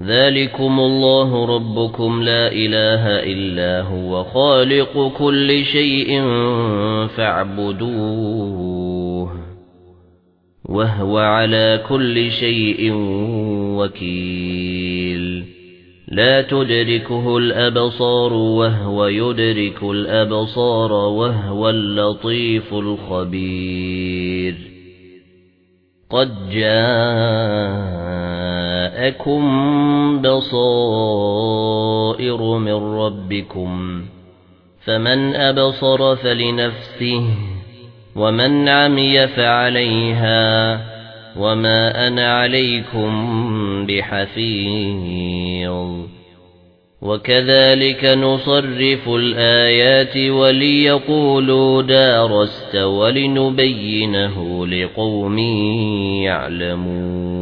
ذَلِكُمُ اللَّهُ رَبُّكُمْ لَا إِلَٰهَ إِلَّا هُوَ خَالِقُ كُلِّ شَيْءٍ فَاعْبُدُوهُ وَهُوَ عَلَى كُلِّ شَيْءٍ وَكِيلٌ لا تدركه الأبصار وهو يدرك الأبصار وهو اللطيف الخبير قد جاءكم بصائر من ربكم فمن أبصر فلنفسه ومن عمي فعليها وما أنا عليكم بحفيظ وكذلك نصرف الآيات وليقولوا دارست ولنبينه لقوم يعلمون